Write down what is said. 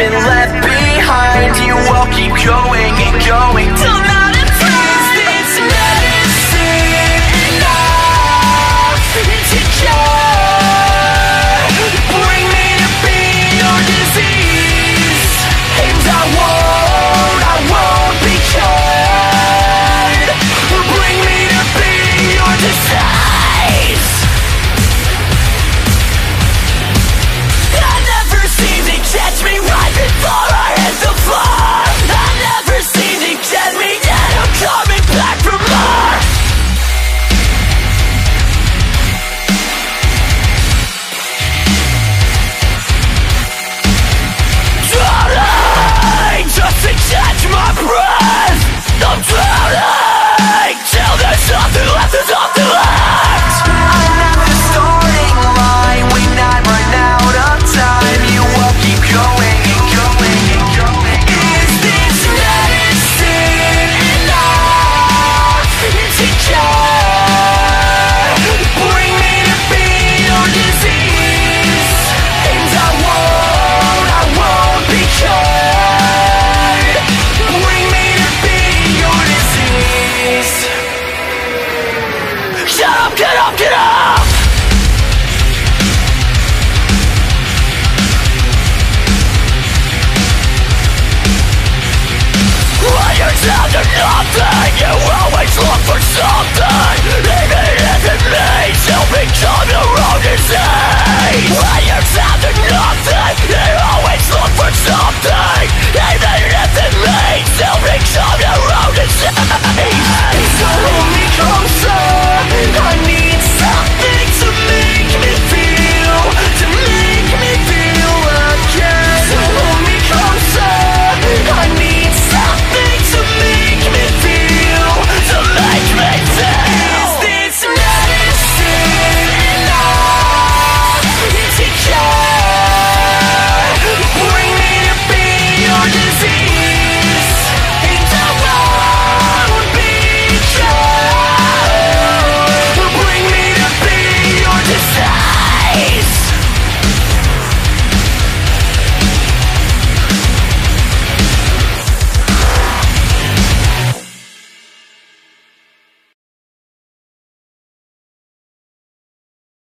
been Even if means you'll become your own disease When you're